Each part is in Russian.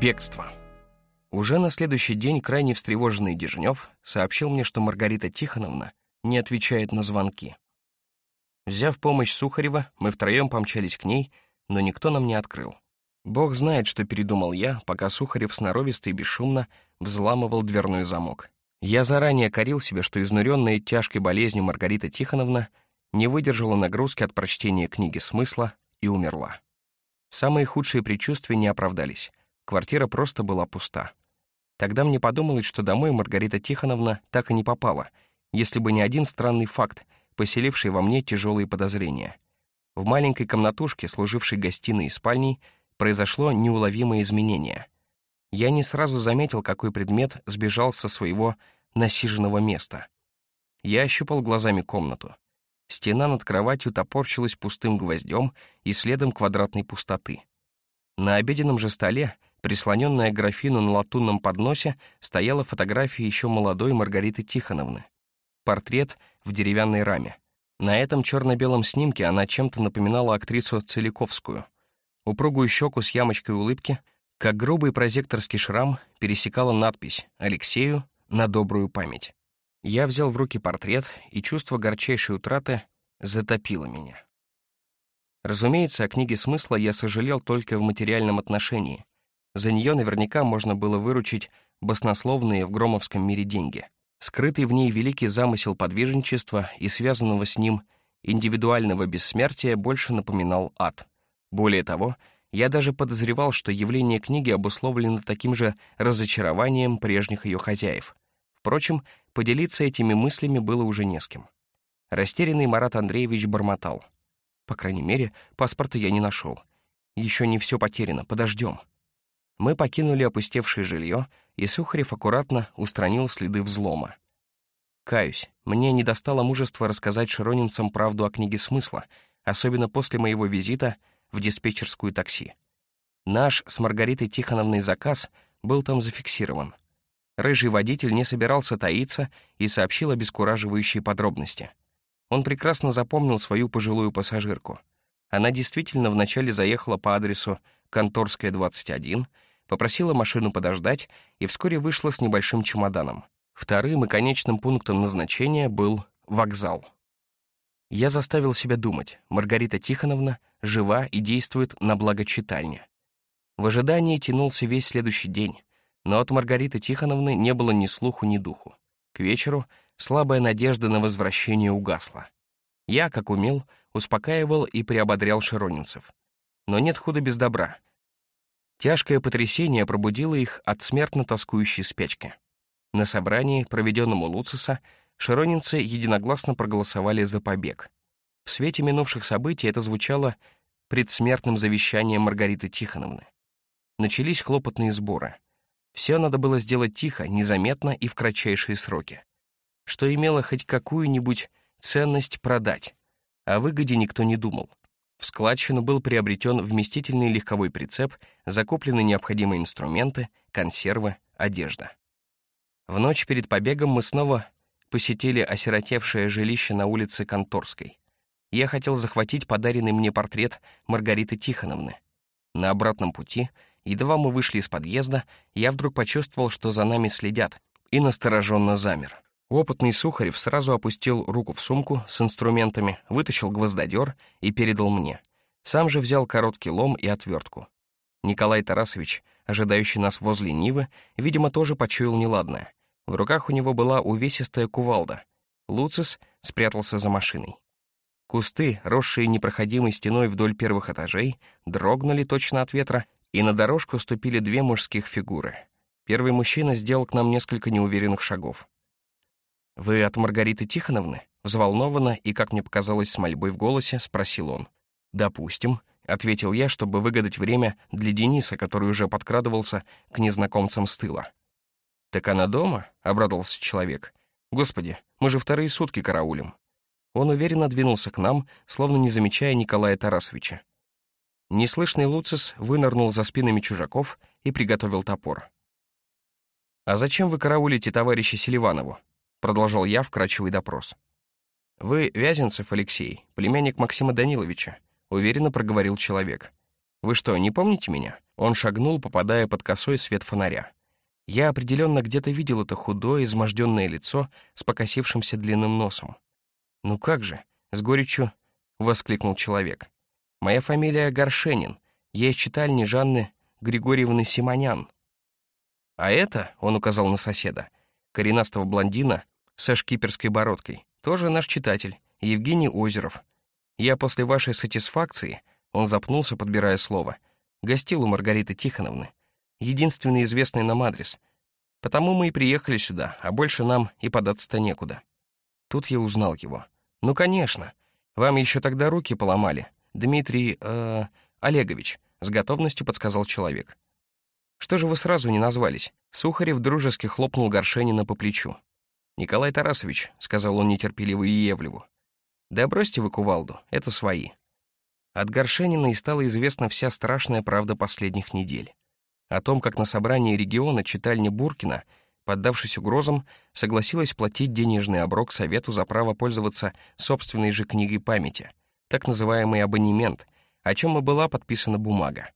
Бегство. Уже на следующий день крайне встревоженный Дежнев сообщил мне, что Маргарита Тихоновна не отвечает на звонки. Взяв помощь Сухарева, мы втроем помчались к ней, но никто нам не открыл. Бог знает, что передумал я, пока Сухарев сноровисто и бесшумно взламывал дверной замок. Я заранее корил себя, что изнуренная тяжкой болезнью Маргарита Тихоновна не выдержала нагрузки от прочтения книги смысла и умерла. Самые худшие предчувствия не оправдались. Квартира просто была пуста. Тогда мне подумалось, что домой Маргарита Тихоновна так и не попала, если бы не один странный факт, поселивший во мне тяжелые подозрения. В маленькой комнатушке, служившей гостиной и спальней, произошло неуловимое изменение. Я не сразу заметил, какой предмет сбежал со своего насиженного места. Я ощупал глазами комнату. Стена над кроватью топорщилась пустым гвоздем и следом квадратной пустоты. На обеденном же столе, прислоненная к графину на латунном подносе, стояла фотография еще молодой Маргариты Тихоновны. Портрет в деревянной раме. На этом черно-белом снимке она чем-то напоминала актрису Целиковскую. Упругую щеку с ямочкой улыбки, как грубый прозекторский шрам, пересекала надпись «Алексею на добрую память». Я взял в руки портрет, и чувство горчайшей утраты затопило меня. Разумеется, о книге смысла я сожалел только в материальном отношении. За нее наверняка можно было выручить баснословные в громовском мире деньги. Скрытый в ней великий замысел подвижничества и связанного с ним индивидуального бессмертия больше напоминал ад. Более того, я даже подозревал, что явление книги обусловлено таким же разочарованием прежних ее хозяев. Впрочем, поделиться этими мыслями было уже не с кем. Растерянный Марат Андреевич бормотал. По крайней мере, паспорта я не нашел. Еще не все потеряно, подождем. Мы покинули опустевшее жилье, и Сухарев аккуратно устранил следы взлома. Каюсь, мне не достало мужества рассказать широнинцам правду о книге смысла, особенно после моего визита в диспетчерскую такси. Наш с Маргаритой Тихоновной заказ был там зафиксирован. Рыжий водитель не собирался таиться и сообщил обескураживающие подробности. Он прекрасно запомнил свою пожилую пассажирку. Она действительно вначале заехала по адресу Конторская, 21, попросила машину подождать и вскоре вышла с небольшим чемоданом. Вторым и конечным пунктом назначения был вокзал. Я заставил себя думать, Маргарита Тихоновна жива и действует на благо читальни. В ожидании тянулся весь следующий день, но от Маргариты Тихоновны не было ни слуху, ни духу. К вечеру слабая надежда на возвращение угасла. Я, как умел, успокаивал и приободрял широнинцев. Но нет худа без добра. Тяжкое потрясение пробудило их от смертно тоскующей спячки. На собрании, проведенном у Луциса, широнинцы единогласно проголосовали за побег. В свете минувших событий это звучало предсмертным завещанием Маргариты Тихоновны. Начались хлопотные сборы. Все надо было сделать тихо, незаметно и в кратчайшие сроки. Что имело хоть какую-нибудь ценность продать. О выгоде никто не думал. В складчину был приобретен вместительный легковой прицеп, закуплены необходимые инструменты, консервы, одежда. В ночь перед побегом мы снова посетили осиротевшее жилище на улице Конторской. Я хотел захватить подаренный мне портрет Маргариты Тихоновны. На обратном пути — Едва мы вышли из подъезда, я вдруг почувствовал, что за нами следят, и настороженно замер. Опытный Сухарев сразу опустил руку в сумку с инструментами, вытащил гвоздодер и передал мне. Сам же взял короткий лом и отвертку. Николай Тарасович, ожидающий нас возле Нивы, видимо, тоже почуял неладное. В руках у него была увесистая кувалда. Луцис спрятался за машиной. Кусты, росшие непроходимой стеной вдоль первых этажей, дрогнули точно от ветра и на дорожку ступили две мужских фигуры. Первый мужчина сделал к нам несколько неуверенных шагов. «Вы от Маргариты Тихоновны?» Взволнованно и, как мне показалось, с мольбой в голосе, спросил он. «Допустим», — ответил я, чтобы выгадать время для Дениса, который уже подкрадывался к незнакомцам с тыла. «Так она дома?» — обрадовался человек. «Господи, мы же вторые сутки караулим». Он уверенно двинулся к нам, словно не замечая Николая Тарасовича. Неслышный Луцис вынырнул за спинами чужаков и приготовил топор. «А зачем вы караулите товарища Селиванову?» — продолжал я вкрадчивый допрос. «Вы Вязенцев Алексей, племянник Максима Даниловича», — уверенно проговорил человек. «Вы что, не помните меня?» Он шагнул, попадая под косой свет фонаря. Я определенно где-то видел это худое, изможденное лицо с покосившимся длинным носом. «Ну как же?» — с горечью воскликнул человек. «Моя фамилия Горшенин. Я из читальни Жанны Григорьевны Симонян». «А это», — он указал на соседа, коренастого блондина со шкиперской бородкой, тоже наш читатель, Евгений Озеров. Я после вашей сатисфакции, он запнулся, подбирая слово, гостил у Маргариты Тихоновны, единственный известный нам адрес. Потому мы и приехали сюда, а больше нам и податься-то некуда. Тут я узнал его. Ну, конечно. Вам еще тогда руки поломали. Дмитрий, э, Олегович, с готовностью подсказал человек. Что же вы сразу не назвались? Сухарев дружески хлопнул Горшенина по плечу. «Николай Тарасович», — сказал он нетерпеливо Иевлеву, — «да бросьте вы кувалду, это свои». От Горшенина и стала известна вся страшная правда последних недель. О том, как на собрании региона читальня Буркина, поддавшись угрозам, согласилась платить денежный оброк Совету за право пользоваться собственной же книгой памяти, так называемый абонемент, о чем и была подписана бумага.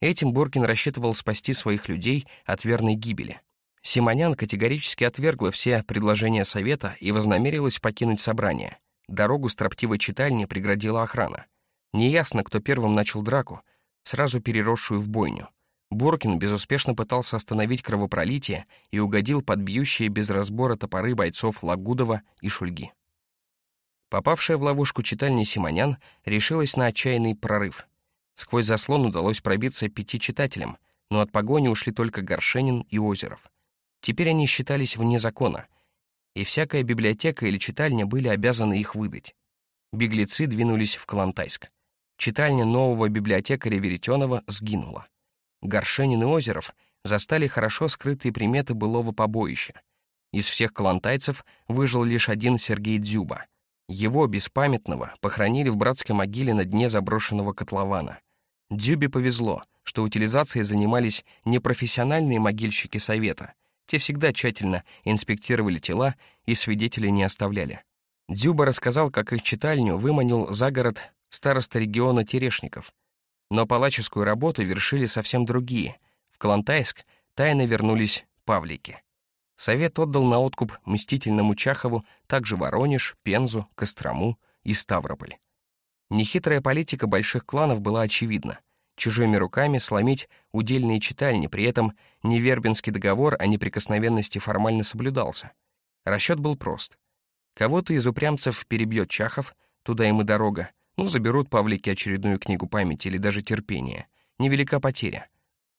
Этим Буркин рассчитывал спасти своих людей от верной гибели. Симонян категорически отвергла все предложения Совета и вознамерилась покинуть собрание. Дорогу строптивой читальни преградила охрана. Неясно, кто первым начал драку, сразу переросшую в бойню. Буркин безуспешно пытался остановить кровопролитие и угодил под бьющие без разбора топоры бойцов Лагудова и Шульги. Попавшая в ловушку читальни Симонян решилась на отчаянный прорыв. Сквозь заслон удалось пробиться пяти читателям, но от погони ушли только Горшенин и Озеров. Теперь они считались вне закона, и всякая библиотека или читальня были обязаны их выдать. Беглецы двинулись в Калантайск. Читальня нового библиотекаря Веретенова сгинула. Горшенин и Озеров застали хорошо скрытые приметы былого побоища. Из всех калантайцев выжил лишь один Сергей Дзюба. Его, беспамятного, похоронили в братской могиле на дне заброшенного котлована. Дзюбе повезло, что утилизацией занимались непрофессиональные могильщики совета. Те всегда тщательно инспектировали тела и свидетелей не оставляли. Дзюба рассказал, как их читальню выманил за город староста региона Терешников. Но палаческую работу вершили совсем другие. В Калантайск тайно вернулись павлики. Совет отдал на откуп мстительному Чахову также Воронеж, Пензу, Кострому и Ставрополь. Нехитрая политика больших кланов была очевидна. Чужими руками сломить удельные читальни, при этом невербинский договор о неприкосновенности формально соблюдался. Расчет был прост. Кого-то из упрямцев перебьет Чахов, туда им и дорога, ну, заберут Павлики очередную книгу памяти или даже терпения. Невелика потеря.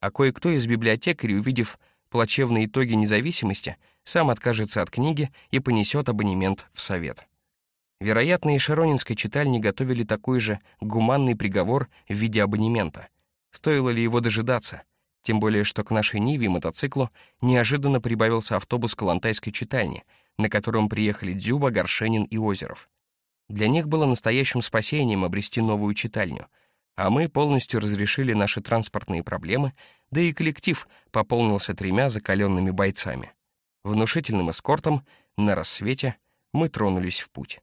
А кое-кто из библиотекарей, увидев плачевные итоги независимости, сам откажется от книги и понесет абонемент в совет. Вероятно, и Шаронинской читальне готовили такой же гуманный приговор в виде абонемента. Стоило ли его дожидаться? Тем более, что к нашей Ниве мотоциклу неожиданно прибавился автобус Калантайской читальни, на котором приехали Дзюба, Горшенин и Озеров. Для них было настоящим спасением обрести новую читальню, а мы полностью разрешили наши транспортные проблемы, да и коллектив пополнился тремя закаленными бойцами. Внушительным эскортом на рассвете мы тронулись в путь.